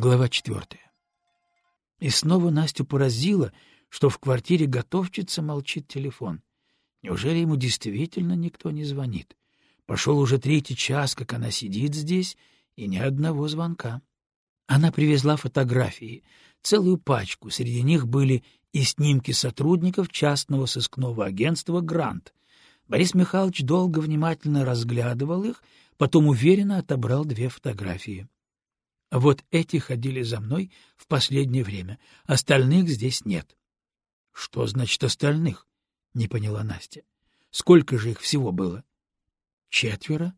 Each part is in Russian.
Глава четвертая. И снова Настю поразило, что в квартире готовчица молчит телефон. Неужели ему действительно никто не звонит? Пошел уже третий час, как она сидит здесь, и ни одного звонка. Она привезла фотографии, целую пачку, среди них были и снимки сотрудников частного сыскного агентства «Грант». Борис Михайлович долго внимательно разглядывал их, потом уверенно отобрал две фотографии. Вот эти ходили за мной в последнее время, остальных здесь нет. — Что значит остальных? — не поняла Настя. — Сколько же их всего было? — Четверо,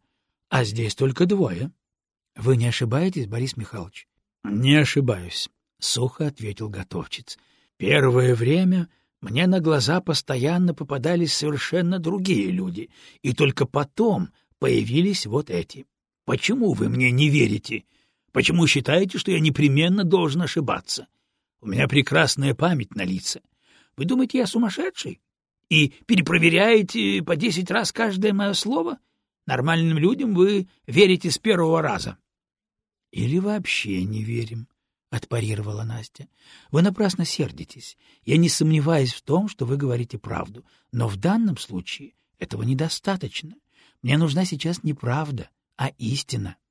а здесь только двое. — Вы не ошибаетесь, Борис Михайлович? — Не ошибаюсь, — сухо ответил готовчиц. — Первое время мне на глаза постоянно попадались совершенно другие люди, и только потом появились вот эти. Почему вы мне не верите? Почему считаете, что я непременно должен ошибаться? У меня прекрасная память на лица. Вы думаете, я сумасшедший? И перепроверяете по десять раз каждое мое слово? Нормальным людям вы верите с первого раза. — Или вообще не верим, — отпарировала Настя. — Вы напрасно сердитесь. Я не сомневаюсь в том, что вы говорите правду. Но в данном случае этого недостаточно. Мне нужна сейчас не правда, а истина. —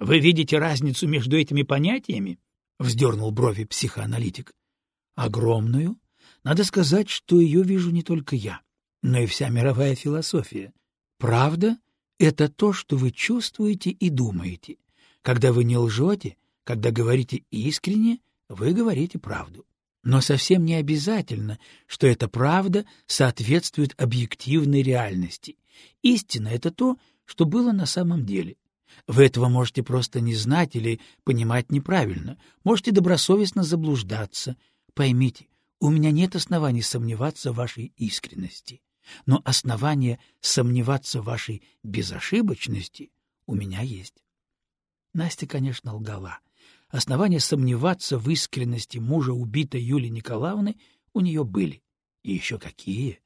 Вы видите разницу между этими понятиями? — вздернул брови психоаналитик. — Огромную. Надо сказать, что ее вижу не только я, но и вся мировая философия. Правда — это то, что вы чувствуете и думаете. Когда вы не лжете, когда говорите искренне, вы говорите правду. Но совсем не обязательно, что эта правда соответствует объективной реальности. Истина — это то, что было на самом деле. Вы этого можете просто не знать или понимать неправильно, можете добросовестно заблуждаться. Поймите, у меня нет оснований сомневаться в вашей искренности, но основания сомневаться в вашей безошибочности у меня есть. Настя, конечно, лгала. Основания сомневаться в искренности мужа убитой Юлии Николаевны у нее были. И еще какие!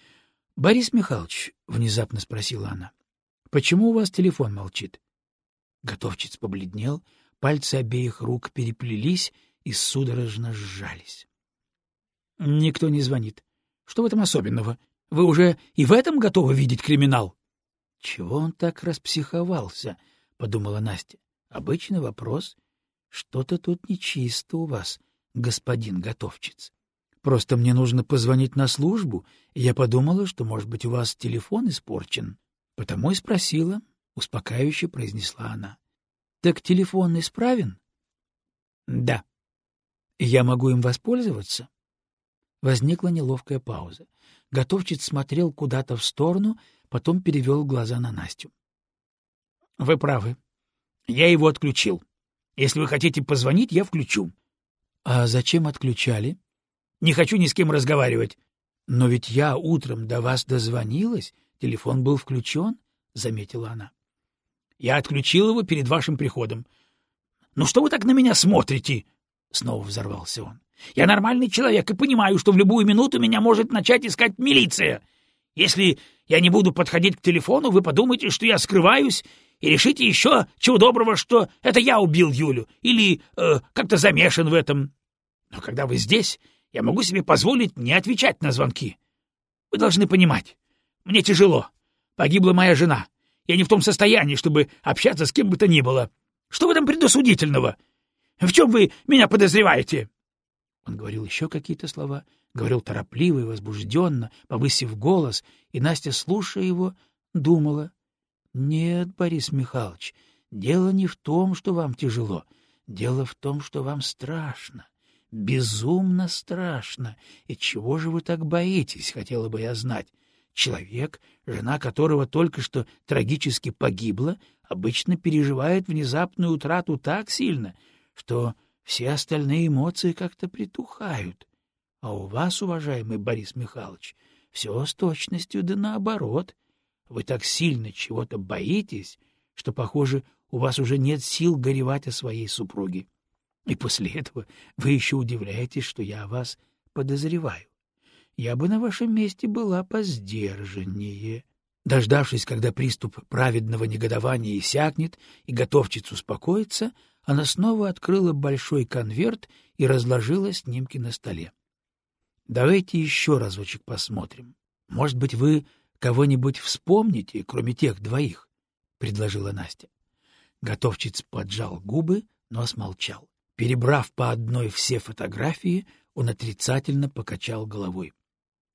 — Борис Михайлович, — внезапно спросила она, — почему у вас телефон молчит? Готовчиц побледнел, пальцы обеих рук переплелись и судорожно сжались. — Никто не звонит. Что в этом особенного? Вы уже и в этом готовы видеть криминал? — Чего он так распсиховался? — подумала Настя. — Обычный вопрос. Что-то тут нечисто у вас, господин готовчиц. Просто мне нужно позвонить на службу, и я подумала, что, может быть, у вас телефон испорчен. Потому и спросила, — успокаивающе произнесла она. — Так телефон исправен? — Да. — Я могу им воспользоваться? Возникла неловкая пауза. Готовчиц смотрел куда-то в сторону, потом перевел глаза на Настю. — Вы правы. Я его отключил. Если вы хотите позвонить, я включу. — А зачем отключали? — Не хочу ни с кем разговаривать. — Но ведь я утром до вас дозвонилась, телефон был включен, — заметила она. — Я отключил его перед вашим приходом. — Ну что вы так на меня смотрите? — снова взорвался он. — Я нормальный человек и понимаю, что в любую минуту меня может начать искать милиция. Если я не буду подходить к телефону, вы подумаете, что я скрываюсь, и решите еще, чего доброго, что это я убил Юлю или э, как-то замешан в этом. Но когда вы здесь, я могу себе позволить не отвечать на звонки. Вы должны понимать, мне тяжело. Погибла моя жена. Я не в том состоянии, чтобы общаться с кем бы то ни было. Что в этом предосудительного? В чем вы меня подозреваете?» Он говорил еще какие-то слова, говорил торопливо и возбужденно, повысив голос, и Настя, слушая его, думала. — Нет, Борис Михайлович, дело не в том, что вам тяжело, дело в том, что вам страшно, безумно страшно. И чего же вы так боитесь, хотела бы я знать. Человек, жена которого только что трагически погибла, обычно переживает внезапную утрату так сильно, что все остальные эмоции как-то притухают. А у вас, уважаемый Борис Михайлович, все с точностью да наоборот. Вы так сильно чего-то боитесь, что, похоже, у вас уже нет сил горевать о своей супруге. И после этого вы еще удивляетесь, что я вас подозреваю. Я бы на вашем месте была поздержаннее. Дождавшись, когда приступ праведного негодования иссякнет и готовчиц успокоится, она снова открыла большой конверт и разложила снимки на столе. — Давайте еще разочек посмотрим. Может быть, вы кого-нибудь вспомните, кроме тех двоих? — предложила Настя. Готовчиц поджал губы, но смолчал. Перебрав по одной все фотографии, он отрицательно покачал головой. —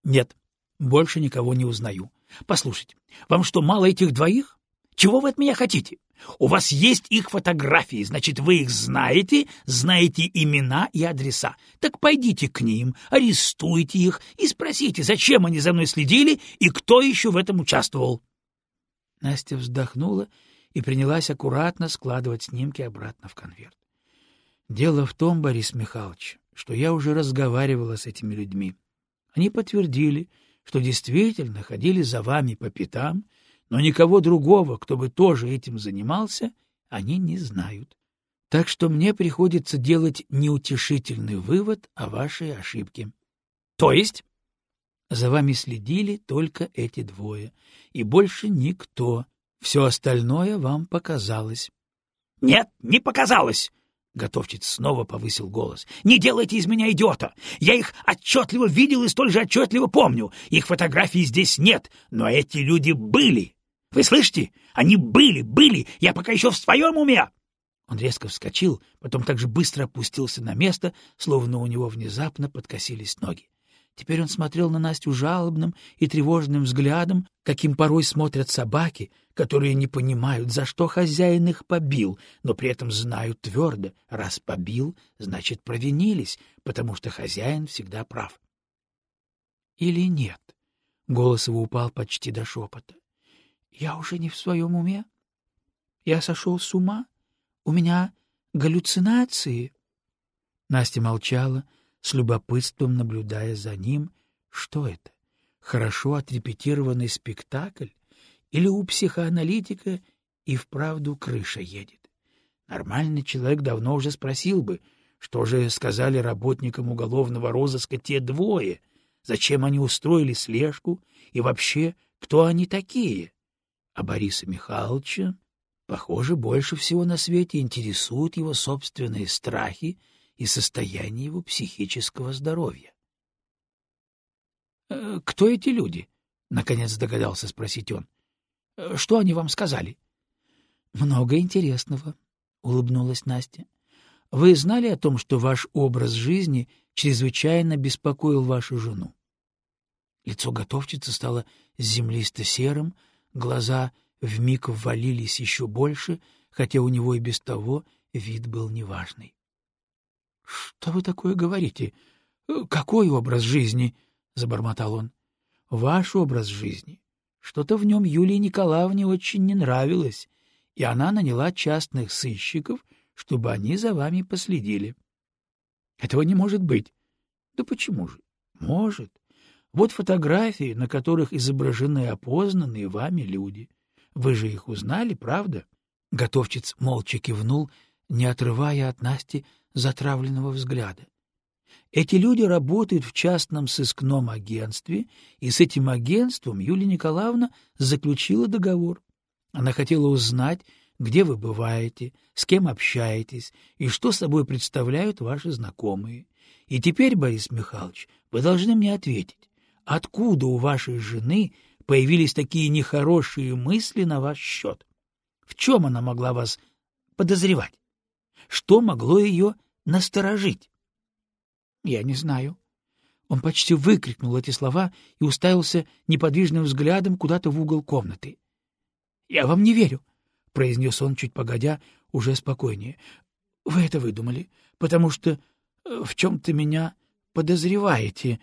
Нет, больше никого не узнаю. Послушайте, вам что, мало этих двоих? Чего вы от меня хотите? У вас есть их фотографии, значит, вы их знаете, знаете имена и адреса. Так пойдите к ним, арестуйте их и спросите, зачем они за мной следили и кто еще в этом участвовал. Настя вздохнула и принялась аккуратно складывать снимки обратно в конверт. Дело в том, Борис Михайлович, что я уже разговаривала с этими людьми. Они подтвердили, что действительно ходили за вами по пятам но никого другого, кто бы тоже этим занимался, они не знают. Так что мне приходится делать неутешительный вывод о вашей ошибке. То есть? За вами следили только эти двое, и больше никто. Все остальное вам показалось. — Нет, не показалось! Готовчиц снова повысил голос. «Не делайте из меня идиота! Я их отчетливо видел и столь же отчетливо помню. Их фотографий здесь нет, но эти люди были. Вы слышите? Они были, были! Я пока еще в своем уме!» Он резко вскочил, потом так же быстро опустился на место, словно у него внезапно подкосились ноги. Теперь он смотрел на Настю жалобным и тревожным взглядом, каким порой смотрят собаки, которые не понимают, за что хозяин их побил, но при этом знают твердо, раз побил, значит, провинились, потому что хозяин всегда прав. Или нет? Голос его упал почти до шепота. Я уже не в своем уме? Я сошел с ума? У меня галлюцинации? Настя молчала, с любопытством наблюдая за ним. Что это? Хорошо отрепетированный спектакль? Или у психоаналитика и вправду крыша едет? Нормальный человек давно уже спросил бы, что же сказали работникам уголовного розыска те двое, зачем они устроили слежку и вообще, кто они такие? А Бориса Михайловича, похоже, больше всего на свете интересуют его собственные страхи и состояние его психического здоровья. «Э, — Кто эти люди? — наконец догадался спросить он. «Э, — Что они вам сказали? — Много интересного, — улыбнулась Настя. — Вы знали о том, что ваш образ жизни чрезвычайно беспокоил вашу жену? Лицо готовчицы стало землисто-серым, Глаза вмиг ввалились еще больше, хотя у него и без того вид был неважный. — Что вы такое говорите? Какой образ жизни? — забормотал он. — Ваш образ жизни. Что-то в нем Юлии Николаевне очень не нравилось, и она наняла частных сыщиков, чтобы они за вами последили. — Этого не может быть. — Да почему же? — Может. Вот фотографии, на которых изображены опознанные вами люди. Вы же их узнали, правда? Готовчиц молча кивнул, не отрывая от Насти затравленного взгляда. Эти люди работают в частном сыскном агентстве, и с этим агентством Юлия Николаевна заключила договор. Она хотела узнать, где вы бываете, с кем общаетесь и что собой представляют ваши знакомые. И теперь, Борис Михайлович, вы должны мне ответить, Откуда у вашей жены появились такие нехорошие мысли на ваш счет? В чем она могла вас подозревать? Что могло ее насторожить? Я не знаю. Он почти выкрикнул эти слова и уставился неподвижным взглядом куда-то в угол комнаты. — Я вам не верю, — произнес он чуть погодя, уже спокойнее. — Вы это выдумали, потому что в чем-то меня подозреваете,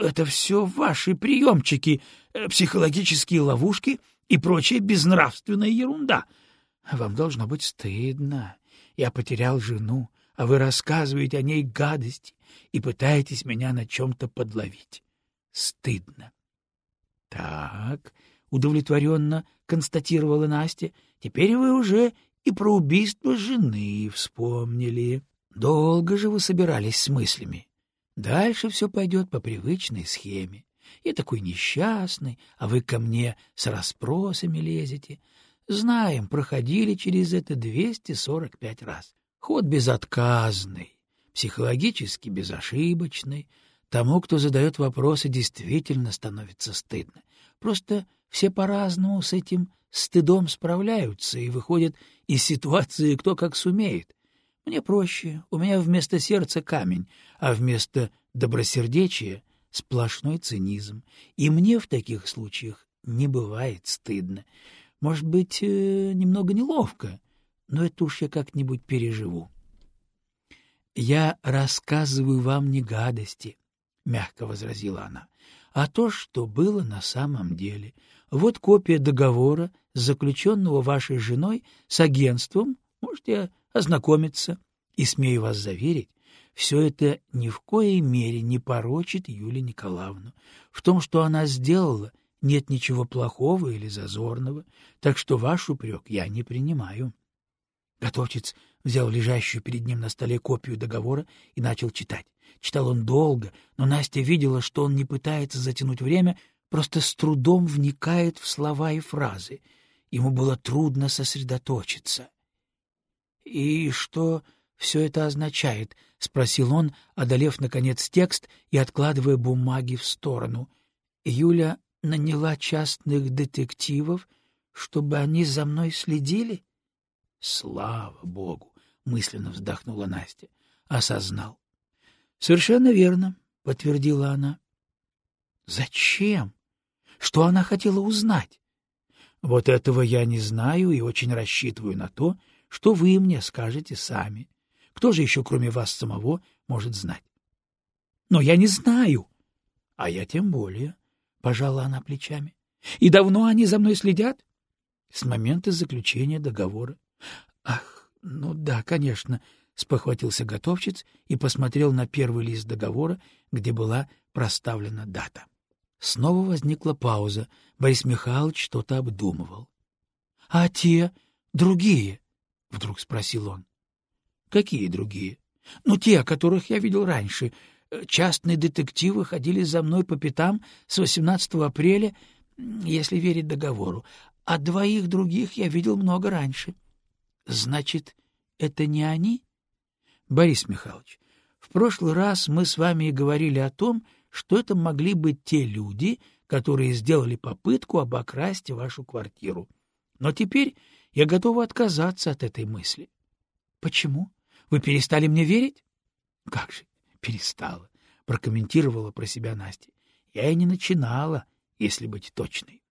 это все ваши приемчики, э, психологические ловушки и прочая безнравственная ерунда. Вам должно быть стыдно. Я потерял жену, а вы рассказываете о ней гадости и пытаетесь меня на чем-то подловить. Стыдно. — Так, — удовлетворенно констатировала Настя, — теперь вы уже и про убийство жены вспомнили. Долго же вы собирались с мыслями? Дальше все пойдет по привычной схеме. Я такой несчастный, а вы ко мне с расспросами лезете. Знаем, проходили через это 245 раз. Ход безотказный, психологически безошибочный. Тому, кто задает вопросы, действительно становится стыдно. Просто все по-разному с этим стыдом справляются и выходят из ситуации кто как сумеет. Мне проще, у меня вместо сердца камень, а вместо добросердечия сплошной цинизм. И мне в таких случаях не бывает стыдно. Может быть, э, немного неловко, но это уж я как-нибудь переживу. — Я рассказываю вам не гадости, — мягко возразила она, — а то, что было на самом деле. Вот копия договора, заключенного вашей женой с агентством, можете ознакомиться. И, смею вас заверить, все это ни в коей мере не порочит Юлию Николаевну. В том, что она сделала, нет ничего плохого или зазорного, так что ваш упрек я не принимаю. Готовчиц взял лежащую перед ним на столе копию договора и начал читать. Читал он долго, но Настя видела, что он не пытается затянуть время, просто с трудом вникает в слова и фразы. Ему было трудно сосредоточиться. — И что все это означает? — спросил он, одолев, наконец, текст и откладывая бумаги в сторону. Юля наняла частных детективов, чтобы они за мной следили? — Слава богу! — мысленно вздохнула Настя. Осознал. — Совершенно верно, — подтвердила она. — Зачем? Что она хотела узнать? — Вот этого я не знаю и очень рассчитываю на то, что вы мне скажете сами. Кто же еще, кроме вас самого, может знать? — Но я не знаю. — А я тем более, — пожала она плечами. — И давно они за мной следят? — С момента заключения договора. — Ах, ну да, конечно, — спохватился готовчиц и посмотрел на первый лист договора, где была проставлена дата. Снова возникла пауза. Борис Михайлович что-то обдумывал. — А те, другие? — вдруг спросил он. Какие другие? Ну, те, которых я видел раньше. Э, частные детективы ходили за мной по пятам с 18 апреля, если верить договору, а двоих других я видел много раньше. Значит, это не они? Борис Михайлович, в прошлый раз мы с вами говорили о том, что это могли быть те люди, которые сделали попытку обокрасть вашу квартиру. Но теперь я готова отказаться от этой мысли. Почему? Вы перестали мне верить? — Как же, перестала, — прокомментировала про себя Настя. — Я и не начинала, если быть точной.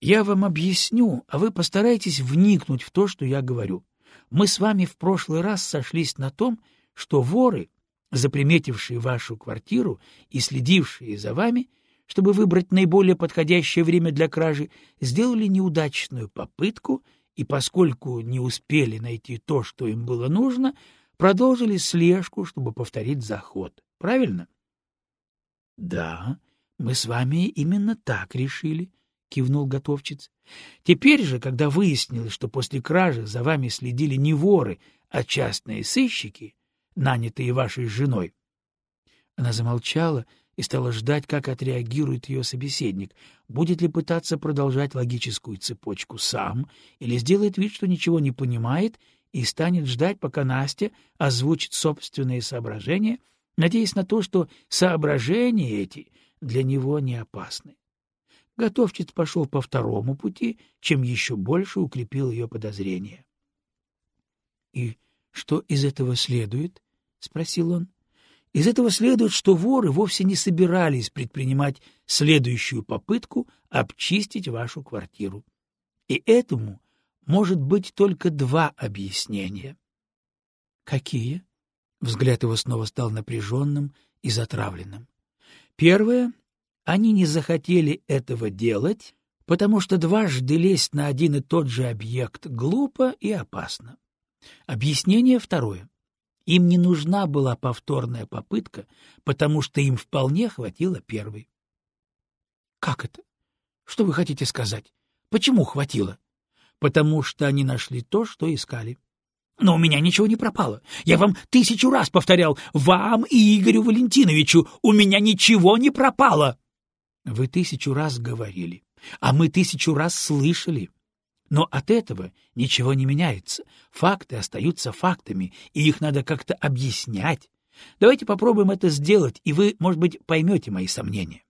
Я вам объясню, а вы постарайтесь вникнуть в то, что я говорю. Мы с вами в прошлый раз сошлись на том, что воры, заприметившие вашу квартиру и следившие за вами, чтобы выбрать наиболее подходящее время для кражи, сделали неудачную попытку — и поскольку не успели найти то, что им было нужно, продолжили слежку, чтобы повторить заход. Правильно? — Да, мы с вами именно так решили, — кивнул готовчиц. — Теперь же, когда выяснилось, что после кражи за вами следили не воры, а частные сыщики, нанятые вашей женой... Она замолчала и стала ждать, как отреагирует ее собеседник, будет ли пытаться продолжать логическую цепочку сам или сделает вид, что ничего не понимает и станет ждать, пока Настя озвучит собственные соображения, надеясь на то, что соображения эти для него не опасны. Готовчиц пошел по второму пути, чем еще больше укрепил ее подозрения. — И что из этого следует? — спросил он. Из этого следует, что воры вовсе не собирались предпринимать следующую попытку обчистить вашу квартиру. И этому может быть только два объяснения. Какие? Взгляд его снова стал напряженным и затравленным. Первое. Они не захотели этого делать, потому что дважды лезть на один и тот же объект глупо и опасно. Объяснение второе. Им не нужна была повторная попытка, потому что им вполне хватило первой. — Как это? Что вы хотите сказать? Почему хватило? — Потому что они нашли то, что искали. — Но у меня ничего не пропало. Я вам тысячу раз повторял, вам и Игорю Валентиновичу, у меня ничего не пропало. — Вы тысячу раз говорили, а мы тысячу раз слышали. Но от этого ничего не меняется. Факты остаются фактами, и их надо как-то объяснять. Давайте попробуем это сделать, и вы, может быть, поймете мои сомнения.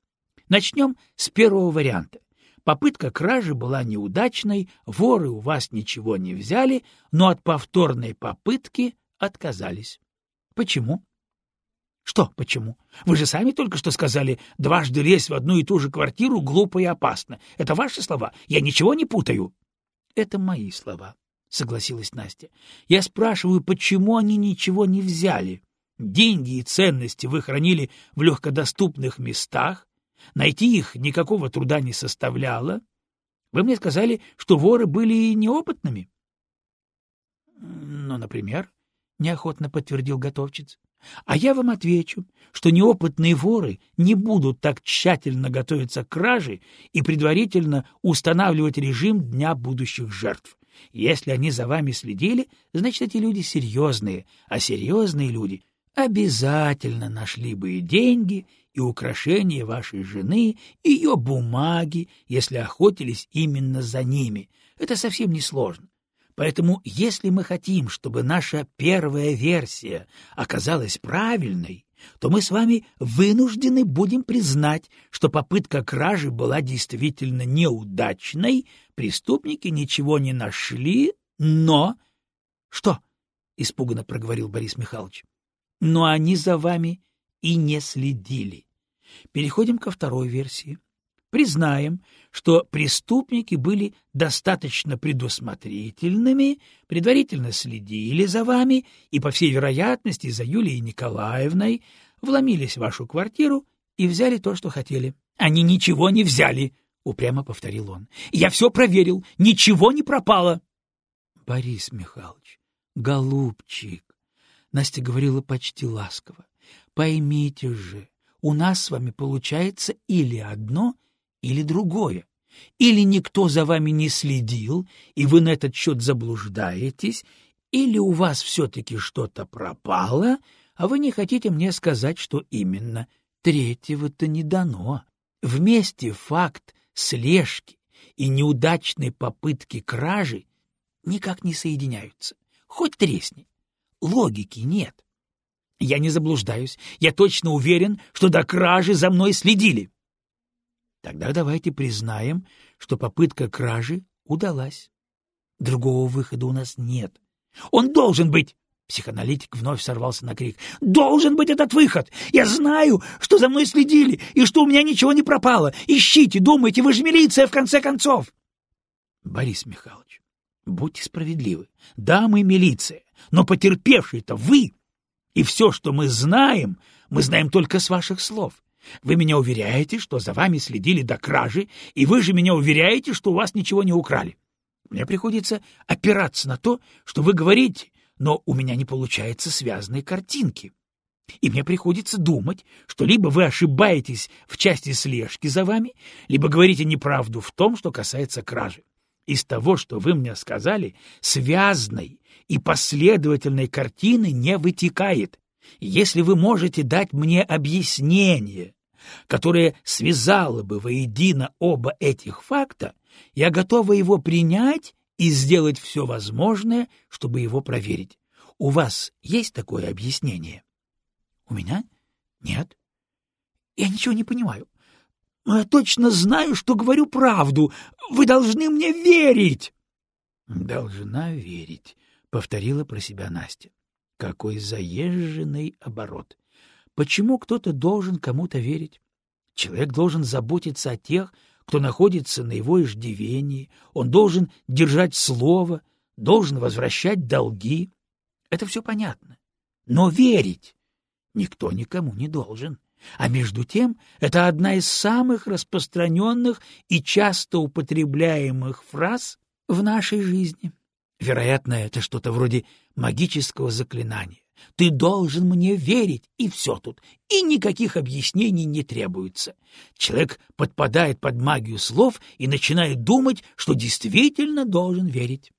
Начнем с первого варианта. Попытка кражи была неудачной, воры у вас ничего не взяли, но от повторной попытки отказались. Почему? Что почему? Вы же сами только что сказали, дважды лезть в одну и ту же квартиру глупо и опасно. Это ваши слова? Я ничего не путаю. Это мои слова, согласилась Настя. Я спрашиваю, почему они ничего не взяли? Деньги и ценности вы хранили в легкодоступных местах, найти их никакого труда не составляло. Вы мне сказали, что воры были неопытными. — Ну, например, — неохотно подтвердил готовчиц. — А я вам отвечу, что неопытные воры не будут так тщательно готовиться к краже и предварительно устанавливать режим дня будущих жертв. Если они за вами следили, значит, эти люди серьезные, а серьезные люди обязательно нашли бы и деньги, и украшения вашей жены, и ее бумаги, если охотились именно за ними. Это совсем не сложно. Поэтому, если мы хотим, чтобы наша первая версия оказалась правильной, то мы с вами вынуждены будем признать, что попытка кражи была действительно неудачной, преступники ничего не нашли, но... — Что? — испуганно проговорил Борис Михайлович. — Но они за вами и не следили. Переходим ко второй версии. Признаем, что преступники были достаточно предусмотрительными, предварительно следили за вами и, по всей вероятности, за Юлией Николаевной, вломились в вашу квартиру и взяли то, что хотели. — Они ничего не взяли, — упрямо повторил он. — Я все проверил, ничего не пропало. — Борис Михайлович, голубчик, — Настя говорила почти ласково, — поймите же, у нас с вами получается или одно — или другое. Или никто за вами не следил, и вы на этот счет заблуждаетесь, или у вас все-таки что-то пропало, а вы не хотите мне сказать, что именно. Третьего-то не дано. Вместе факт слежки и неудачной попытки кражи никак не соединяются. Хоть тресни. Логики нет. Я не заблуждаюсь. Я точно уверен, что до кражи за мной следили. Тогда давайте признаем, что попытка кражи удалась. Другого выхода у нас нет. Он должен быть! Психоаналитик вновь сорвался на крик. «Должен быть этот выход! Я знаю, что за мной следили, и что у меня ничего не пропало! Ищите, думайте, вы же милиция, в конце концов!» «Борис Михайлович, будьте справедливы. Да, мы милиция, но потерпевшие-то вы! И все, что мы знаем, мы знаем только с ваших слов. Вы меня уверяете, что за вами следили до кражи, и вы же меня уверяете, что у вас ничего не украли. Мне приходится опираться на то, что вы говорите, но у меня не получается связанной картинки. И мне приходится думать, что либо вы ошибаетесь в части слежки за вами, либо говорите неправду в том, что касается кражи. Из того, что вы мне сказали, связной и последовательной картины не вытекает. Если вы можете дать мне объяснение, которое связало бы воедино оба этих факта, я готова его принять и сделать все возможное, чтобы его проверить. У вас есть такое объяснение? У меня? Нет. Я ничего не понимаю. Я точно знаю, что говорю правду. Вы должны мне верить. Должна верить, повторила про себя Настя. Какой заезженный оборот! Почему кто-то должен кому-то верить? Человек должен заботиться о тех, кто находится на его иждивении, он должен держать слово, должен возвращать долги. Это все понятно. Но верить никто никому не должен. А между тем, это одна из самых распространенных и часто употребляемых фраз в нашей жизни. Вероятно, это что-то вроде магического заклинания. Ты должен мне верить, и все тут, и никаких объяснений не требуется. Человек подпадает под магию слов и начинает думать, что действительно должен верить.